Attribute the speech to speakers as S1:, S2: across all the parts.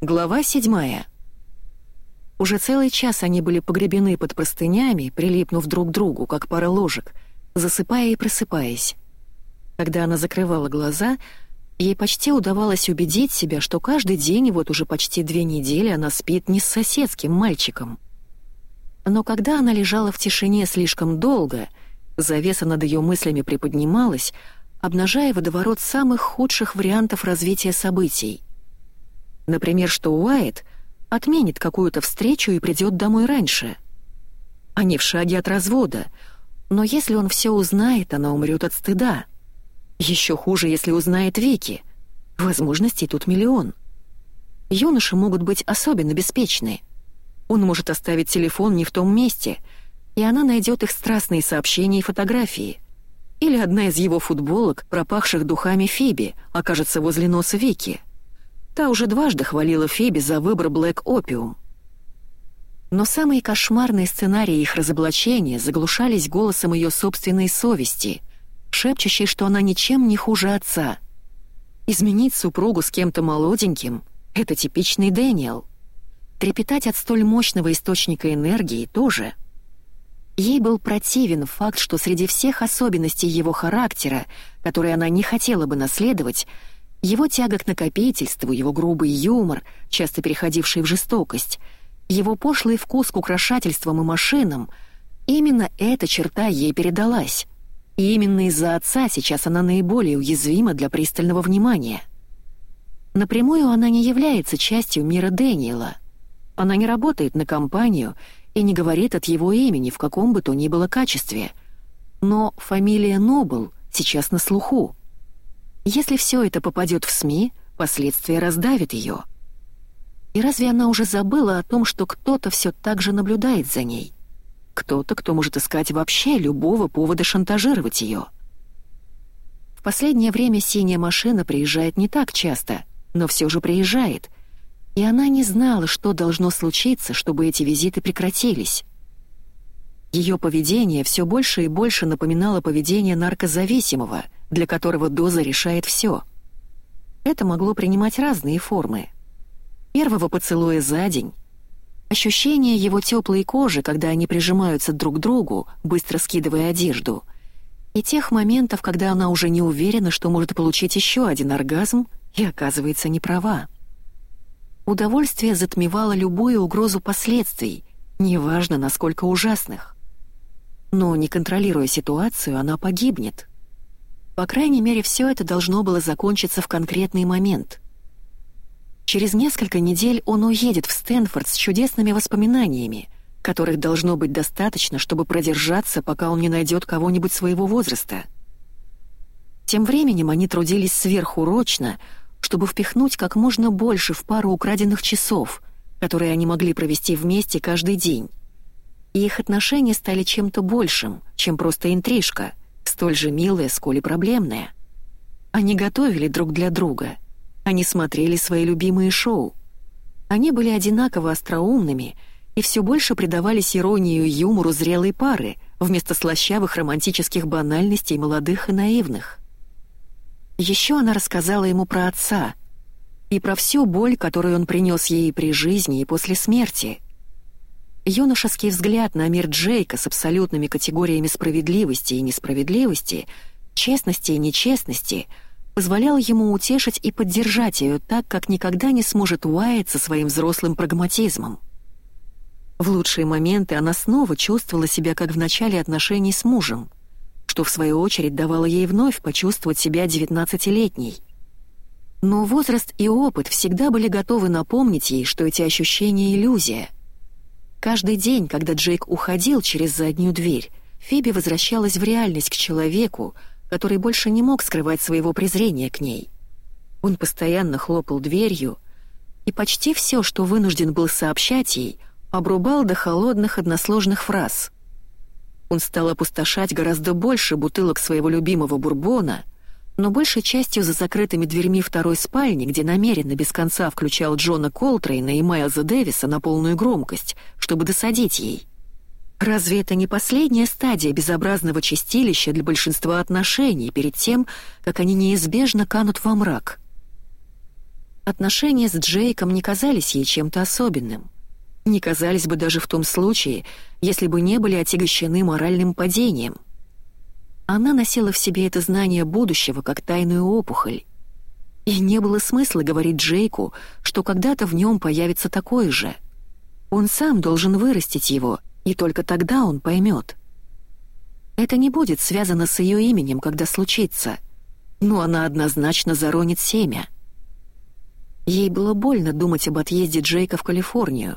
S1: Глава седьмая. Уже целый час они были погребены под простынями, прилипнув друг к другу, как пара ложек, засыпая и просыпаясь. Когда она закрывала глаза, ей почти удавалось убедить себя, что каждый день, вот уже почти две недели, она спит не с соседским мальчиком. Но когда она лежала в тишине слишком долго, завеса над ее мыслями приподнималась, обнажая водоворот самых худших вариантов развития событий — Например, что Уайт отменит какую-то встречу и придет домой раньше. Они в шаге от развода, но если он все узнает, она умрет от стыда. Еще хуже, если узнает Вики. Возможностей тут миллион. Юноши могут быть особенно беспечны. Он может оставить телефон не в том месте, и она найдет их страстные сообщения и фотографии. Или одна из его футболок, пропахших духами Фиби, окажется возле носа Вики — Та уже дважды хвалила Феби за выбор Блэк Опиум. Но самые кошмарные сценарии их разоблачения заглушались голосом ее собственной совести, шепчущей, что она ничем не хуже отца. Изменить супругу с кем-то молоденьким — это типичный Дэниел. Трепетать от столь мощного источника энергии тоже. Ей был противен факт, что среди всех особенностей его характера, которые она не хотела бы наследовать, его тяга к накопительству, его грубый юмор, часто переходивший в жестокость, его пошлый вкус к украшательствам и машинам — именно эта черта ей передалась. И именно из-за отца сейчас она наиболее уязвима для пристального внимания. Напрямую она не является частью мира Дэниела. Она не работает на компанию и не говорит от его имени в каком бы то ни было качестве. Но фамилия Нобл сейчас на слуху — если все это попадет в СМИ, последствия раздавят ее. И разве она уже забыла о том, что кто-то все так же наблюдает за ней? Кто-то, кто может искать вообще любого повода шантажировать ее. В последнее время синяя машина приезжает не так часто, но все же приезжает, и она не знала, что должно случиться, чтобы эти визиты прекратились. Ее поведение все больше и больше напоминало поведение наркозависимого — для которого доза решает все. Это могло принимать разные формы. Первого поцелуя за день, ощущение его теплой кожи, когда они прижимаются друг к другу, быстро скидывая одежду, и тех моментов, когда она уже не уверена, что может получить еще один оргазм и оказывается не права. Удовольствие затмевало любую угрозу последствий, неважно, насколько ужасных. Но, не контролируя ситуацию, она погибнет. По крайней мере, все это должно было закончиться в конкретный момент. Через несколько недель он уедет в Стэнфорд с чудесными воспоминаниями, которых должно быть достаточно, чтобы продержаться, пока он не найдет кого-нибудь своего возраста. Тем временем они трудились сверхурочно, чтобы впихнуть как можно больше в пару украденных часов, которые они могли провести вместе каждый день. И их отношения стали чем-то большим, чем просто интрижка — столь же милая, сколь и проблемная. Они готовили друг для друга. Они смотрели свои любимые шоу. Они были одинаково остроумными и все больше предавались иронии и юмору зрелой пары вместо слащавых романтических банальностей молодых и наивных. Еще она рассказала ему про отца и про всю боль, которую он принес ей при жизни и после смерти — Юношеский взгляд на мир Джейка с абсолютными категориями справедливости и несправедливости, честности и нечестности позволял ему утешить и поддержать ее так, как никогда не сможет Уайт со своим взрослым прагматизмом. В лучшие моменты она снова чувствовала себя как в начале отношений с мужем, что в свою очередь давало ей вновь почувствовать себя девятнадцатилетней. Но возраст и опыт всегда были готовы напомнить ей, что эти ощущения — иллюзия — Каждый день, когда Джейк уходил через заднюю дверь, Фиби возвращалась в реальность к человеку, который больше не мог скрывать своего презрения к ней. Он постоянно хлопал дверью, и почти все, что вынужден был сообщать ей, обрубал до холодных односложных фраз. Он стал опустошать гораздо больше бутылок своего любимого бурбона — но большей частью за закрытыми дверьми второй спальни, где намеренно без конца включал Джона Колтрейна и Майлза Дэвиса на полную громкость, чтобы досадить ей. Разве это не последняя стадия безобразного чистилища для большинства отношений перед тем, как они неизбежно канут во мрак? Отношения с Джейком не казались ей чем-то особенным. Не казались бы даже в том случае, если бы не были отягощены моральным падением. Она носила в себе это знание будущего как тайную опухоль. И не было смысла говорить Джейку, что когда-то в нем появится такое же. Он сам должен вырастить его, и только тогда он поймет. Это не будет связано с ее именем, когда случится, но она однозначно заронит семя — Ей было больно думать об отъезде Джейка в Калифорнию,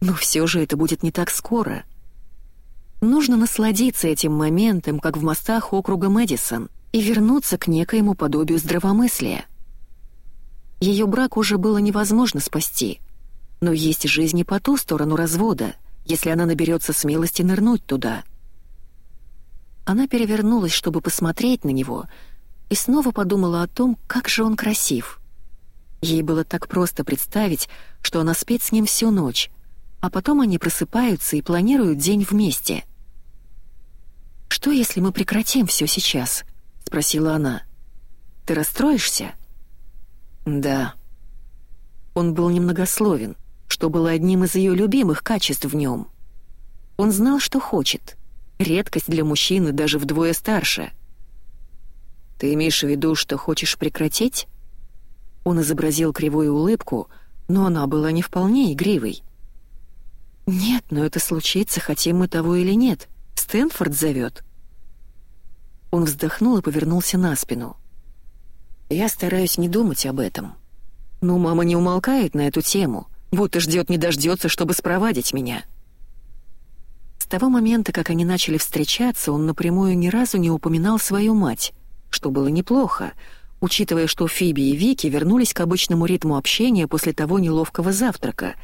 S1: но все же это будет не так скоро. Нужно насладиться этим моментом, как в мостах округа Мэдисон, и вернуться к некоему подобию здравомыслия. Ее брак уже было невозможно спасти, но есть жизнь и по ту сторону развода, если она наберется смелости нырнуть туда. Она перевернулась, чтобы посмотреть на него, и снова подумала о том, как же он красив — Ей было так просто представить, что она спит с ним всю ночь, а потом они просыпаются и планируют день вместе. «Что, если мы прекратим все сейчас?» — спросила она. «Ты расстроишься?» «Да». Он был немногословен, что было одним из ее любимых качеств в нем. Он знал, что хочет. Редкость для мужчины даже вдвое старше. «Ты имеешь в виду, что хочешь прекратить?» Он изобразил кривую улыбку, но она была не вполне игривой. «Нет, но это случится, хотим мы того или нет. Стэнфорд зовет». Он вздохнул и повернулся на спину. «Я стараюсь не думать об этом. Но мама не умолкает на эту тему, будто ждет не дождется, чтобы спровадить меня». С того момента, как они начали встречаться, он напрямую ни разу не упоминал свою мать, что было неплохо, учитывая, что Фиби и Вики вернулись к обычному ритму общения после того неловкого завтрака.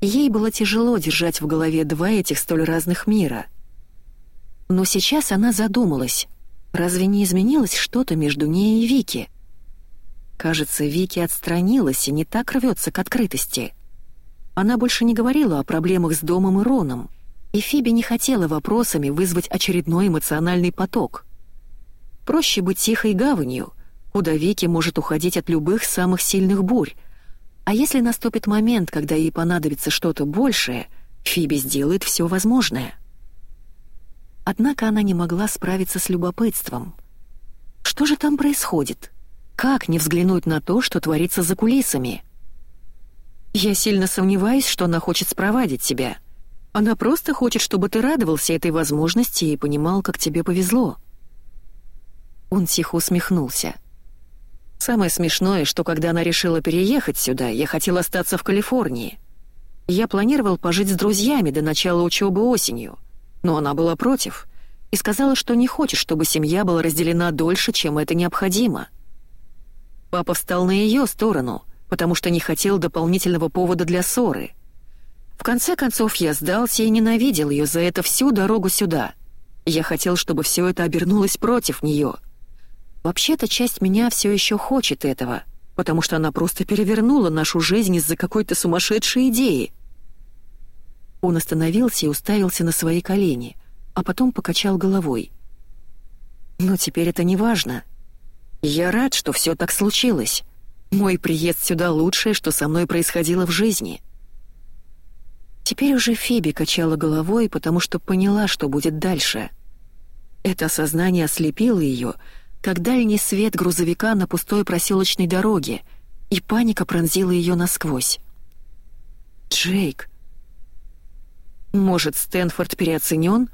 S1: Ей было тяжело держать в голове два этих столь разных мира. Но сейчас она задумалась, разве не изменилось что-то между ней и Вики? Кажется, Вики отстранилась и не так рвется к открытости. Она больше не говорила о проблемах с домом и Роном, и Фиби не хотела вопросами вызвать очередной эмоциональный поток. Проще быть тихой гаванью, куда Вики может уходить от любых самых сильных бурь. А если наступит момент, когда ей понадобится что-то большее, Фиби сделает все возможное. Однако она не могла справиться с любопытством. Что же там происходит? Как не взглянуть на то, что творится за кулисами? Я сильно сомневаюсь, что она хочет спровадить тебя. Она просто хочет, чтобы ты радовался этой возможности и понимал, как тебе повезло. Он тихо усмехнулся. Самое смешное, что когда она решила переехать сюда, я хотел остаться в Калифорнии. Я планировал пожить с друзьями до начала учебы осенью, но она была против и сказала, что не хочет, чтобы семья была разделена дольше, чем это необходимо. Папа встал на ее сторону, потому что не хотел дополнительного повода для ссоры. В конце концов, я сдался и ненавидел ее за это всю дорогу сюда. Я хотел, чтобы все это обернулось против нее — Вообще-то часть меня все еще хочет этого, потому что она просто перевернула нашу жизнь из-за какой-то сумасшедшей идеи. Он остановился и уставился на свои колени, а потом покачал головой. Но теперь это не важно. Я рад, что все так случилось. Мой приезд сюда лучшее, что со мной происходило в жизни. Теперь уже Фиби качала головой, потому что поняла, что будет дальше. Это осознание ослепило ее, как дальний свет грузовика на пустой проселочной дороге, и паника пронзила ее насквозь. «Джейк!» «Может, Стэнфорд переоценен?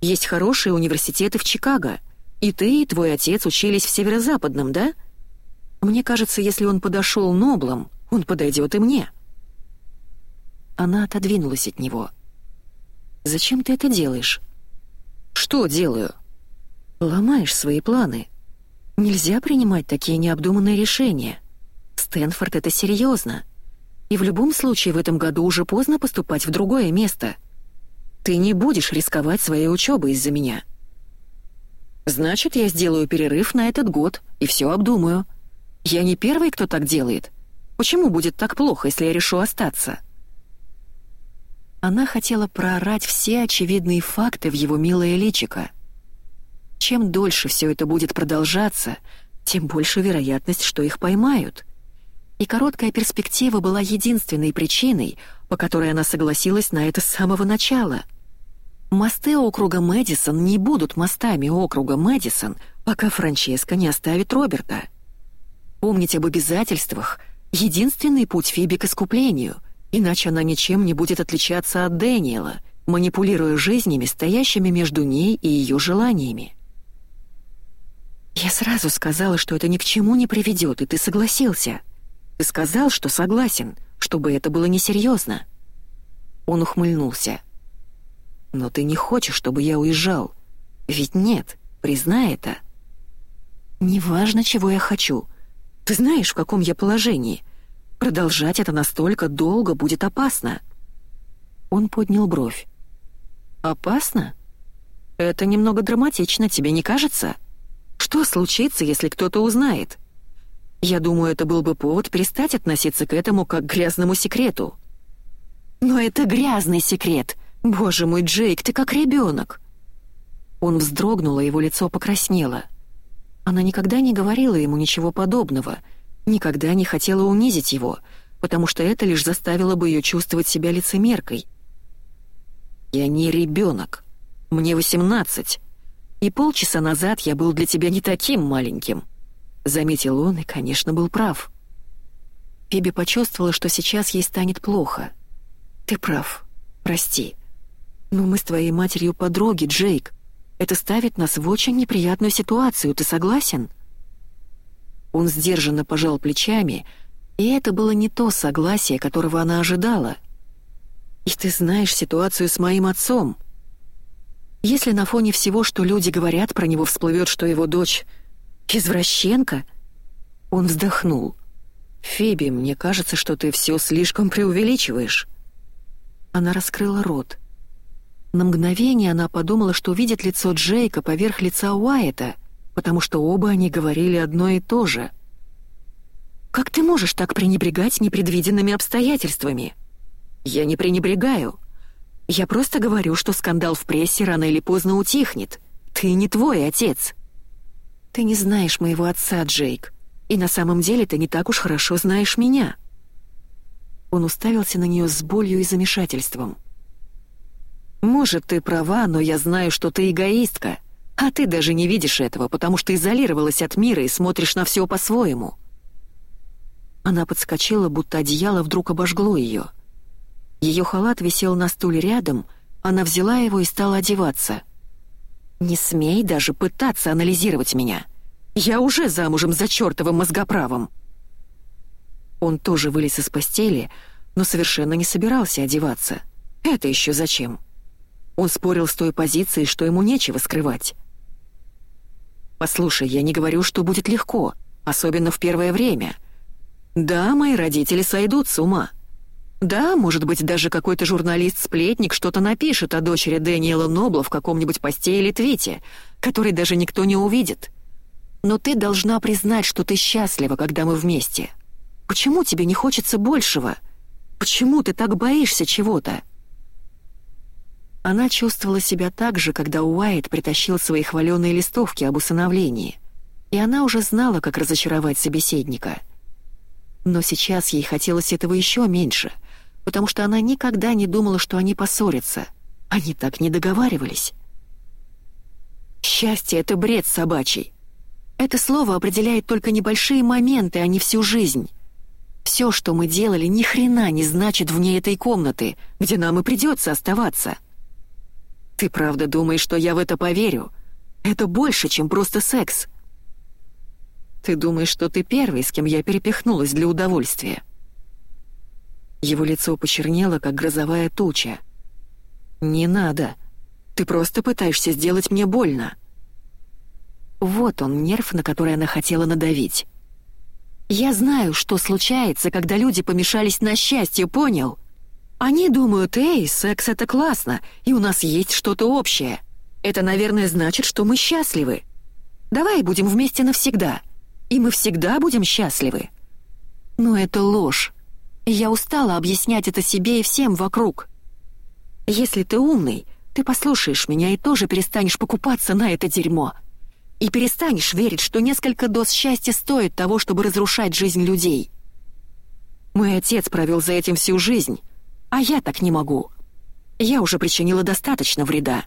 S1: Есть хорошие университеты в Чикаго, и ты, и твой отец учились в северо-западном, да? Мне кажется, если он подошел Ноблом, он подойдет и мне». Она отодвинулась от него. «Зачем ты это делаешь?» «Что делаю?» Ломаешь свои планы. Нельзя принимать такие необдуманные решения. Стэнфорд — это серьезно. И в любом случае в этом году уже поздно поступать в другое место. Ты не будешь рисковать своей учебой из-за меня. Значит, я сделаю перерыв на этот год и все обдумаю. Я не первый, кто так делает. Почему будет так плохо, если я решу остаться?» Она хотела проорать все очевидные факты в его милое личико. Чем дольше все это будет продолжаться, тем больше вероятность, что их поймают. И короткая перспектива была единственной причиной, по которой она согласилась на это с самого начала. Мосты округа Мэдисон не будут мостами округа Мэдисон, пока Франческа не оставит Роберта. Помнить об обязательствах — единственный путь Фиби к искуплению, иначе она ничем не будет отличаться от Дэниела, манипулируя жизнями, стоящими между ней и ее желаниями. «Я сразу сказала, что это ни к чему не приведет, и ты согласился», ты сказал, что согласен, чтобы это было несерьезно. Он ухмыльнулся. Но ты не хочешь, чтобы я уезжал. Ведь нет, признай это. Неважно, чего я хочу. Ты знаешь, в каком я положении. Продолжать это настолько долго будет опасно. Он поднял бровь. Опасно? Это немного драматично, тебе не кажется? Что случится, если кто-то узнает? Я думаю, это был бы повод перестать относиться к этому как к грязному секрету. Но это грязный секрет. Боже мой, Джейк, ты как ребенок. Он вздрогнул, а его лицо покраснело. Она никогда не говорила ему ничего подобного, никогда не хотела унизить его, потому что это лишь заставило бы ее чувствовать себя лицемеркой. «Я не ребенок. Мне восемнадцать. И полчаса назад я был для тебя не таким маленьким», Заметил он и, конечно, был прав. Фиби почувствовала, что сейчас ей станет плохо. «Ты прав. Прости. Но мы с твоей матерью подруги, Джейк. Это ставит нас в очень неприятную ситуацию, ты согласен?» Он сдержанно пожал плечами, и это было не то согласие, которого она ожидала. «И ты знаешь ситуацию с моим отцом. Если на фоне всего, что люди говорят про него, всплывет, что его дочь «Извращенка?» Он вздохнул. «Фиби, мне кажется, что ты все слишком преувеличиваешь». Она раскрыла рот. На мгновение она подумала, что видит лицо Джейка поверх лица Уайта, потому что оба они говорили одно и то же. «Как ты можешь так пренебрегать непредвиденными обстоятельствами?» «Я не пренебрегаю. Я просто говорю, что скандал в прессе рано или поздно утихнет. Ты не твой отец». «Ты не знаешь моего отца, Джейк, и на самом деле ты не так уж хорошо знаешь меня». Он уставился на нее с болью и замешательством. «Может, ты права, но я знаю, что ты эгоистка, а ты даже не видишь этого, потому что изолировалась от мира и смотришь на все по-своему». Она подскочила, будто одеяло вдруг обожгло ее. Ее халат висел на стуле рядом, она взяла его и стала одеваться — «Не смей даже пытаться анализировать меня. Я уже замужем за чертовым мозгоправом». Он тоже вылез из постели, но совершенно не собирался одеваться. Это еще зачем? Он спорил с той позицией, что ему нечего скрывать. «Послушай, я не говорю, что будет легко, особенно в первое время. Да, мои родители сойдут с ума. Да, может быть, даже какой-то журналист-сплетник что-то напишет о дочери Дэниела Нобла в каком-нибудь посте или твите, который даже никто не увидит. Но ты должна признать, что ты счастлива, когда мы вместе. Почему тебе не хочется большего? Почему ты так боишься чего-то?» Она чувствовала себя так же, когда Уайт притащил свои хваленые листовки об усыновлении, и она уже знала, как разочаровать собеседника. Но сейчас ей хотелось этого еще меньше — потому что она никогда не думала, что они поссорятся. Они так не договаривались. Счастье — это бред собачий. Это слово определяет только небольшие моменты, а не всю жизнь. Все, что мы делали, ни хрена не значит вне этой комнаты, где нам и придется оставаться. Ты правда думаешь, что я в это поверю? Это больше, чем просто секс. Ты думаешь, что ты первый, с кем я перепихнулась для удовольствия? Его лицо почернело, как грозовая туча. «Не надо. Ты просто пытаешься сделать мне больно». Вот он, нерв, на который она хотела надавить. «Я знаю, что случается, когда люди помешались на счастье, понял? Они думают, эй, секс — это классно, и у нас есть что-то общее. Это, наверное, значит, что мы счастливы. Давай будем вместе навсегда, и мы всегда будем счастливы». Но это ложь. Я устала объяснять это себе и всем вокруг. Если ты умный, ты послушаешь меня и тоже перестанешь покупаться на это дерьмо. И перестанешь верить, что несколько доз счастья стоит того, чтобы разрушать жизнь людей. Мой отец провел за этим всю жизнь, а я так не могу. Я уже причинила достаточно вреда».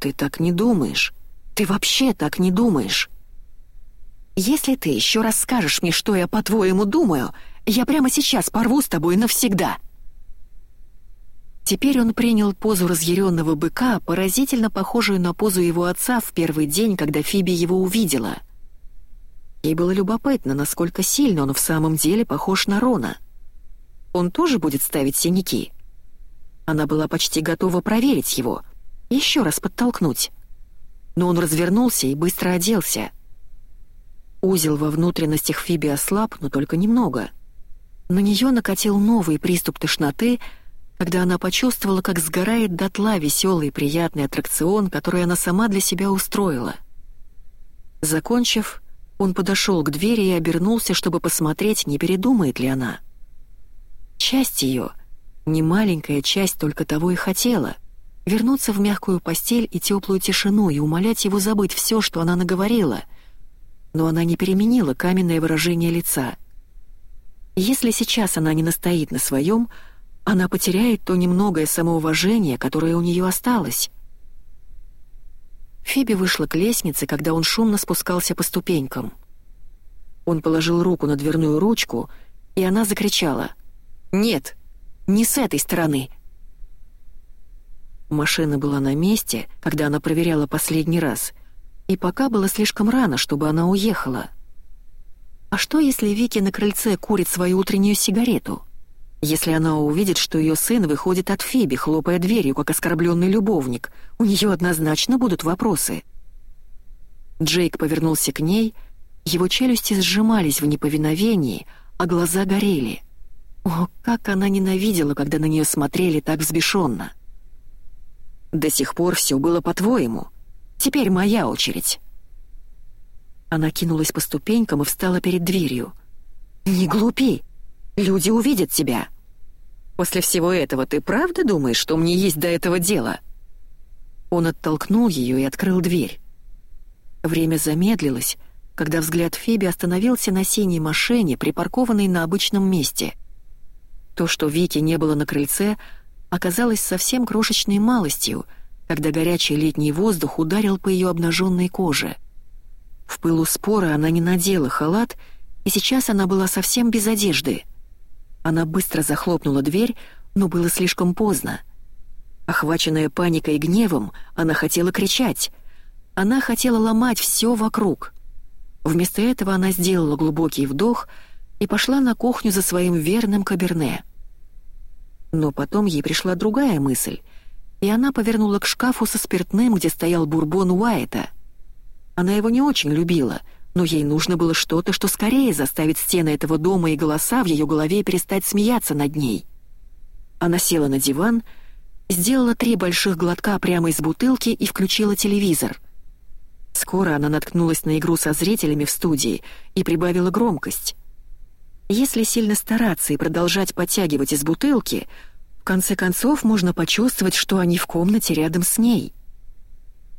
S1: «Ты так не думаешь. Ты вообще так не думаешь». «Если ты еще раз скажешь мне, что я по-твоему думаю, я прямо сейчас порву с тобой навсегда». Теперь он принял позу разъяренного быка, поразительно похожую на позу его отца в первый день, когда Фиби его увидела. Ей было любопытно, насколько сильно он в самом деле похож на Рона. Он тоже будет ставить синяки? Она была почти готова проверить его, еще раз подтолкнуть. Но он развернулся и быстро оделся. Узел во внутренностях Фиби ослаб, но только немного. На нее накатил новый приступ тошноты — когда она почувствовала, как сгорает дотла веселый и приятный аттракцион, который она сама для себя устроила. Закончив, он подошел к двери и обернулся, чтобы посмотреть, не передумает ли она. Часть ее, не маленькая часть только того и хотела — вернуться в мягкую постель и теплую тишину и умолять его забыть все, что она наговорила. Но она не переменила каменное выражение лица. Если сейчас она не настоит на своем — она потеряет то немногое самоуважение, которое у нее осталось. Фиби вышла к лестнице, когда он шумно спускался по ступенькам. Он положил руку на дверную ручку, и она закричала «Нет, не с этой стороны!» Машина была на месте, когда она проверяла последний раз, и пока было слишком рано, чтобы она уехала. А что, если Вики на крыльце курит свою утреннюю сигарету? Если она увидит, что ее сын выходит от Фиби, хлопая дверью, как оскорбленный любовник, у нее однозначно будут вопросы. Джейк повернулся к ней, его челюсти сжимались в неповиновении, а глаза горели. О, как она ненавидела, когда на нее смотрели так взбешенно. «До сих пор все было по-твоему. Теперь моя очередь». Она кинулась по ступенькам и встала перед дверью. «Не глупи!» Люди увидят тебя. После всего этого ты правда думаешь, что мне есть до этого дело?» Он оттолкнул ее и открыл дверь. Время замедлилось, когда взгляд Фиби остановился на синей машине, припаркованной на обычном месте. То, что Вики не было на крыльце, оказалось совсем крошечной малостью, когда горячий летний воздух ударил по ее обнаженной коже. В пылу спора она не надела халат, и сейчас она была совсем без одежды — она быстро захлопнула дверь, но было слишком поздно. Охваченная паникой и гневом, она хотела кричать. Она хотела ломать все вокруг. Вместо этого она сделала глубокий вдох и пошла на кухню за своим верным каберне. Но потом ей пришла другая мысль, и она повернула к шкафу со спиртным, где стоял бурбон Уайта. Она его не очень любила — но ей нужно было что-то, что скорее заставит стены этого дома и голоса в ее голове перестать смеяться над ней. Она села на диван, сделала три больших глотка прямо из бутылки и включила телевизор. Скоро она наткнулась на игру со зрителями в студии и прибавила громкость. Если сильно стараться и продолжать подтягивать из бутылки, в конце концов можно почувствовать, что они в комнате рядом с ней —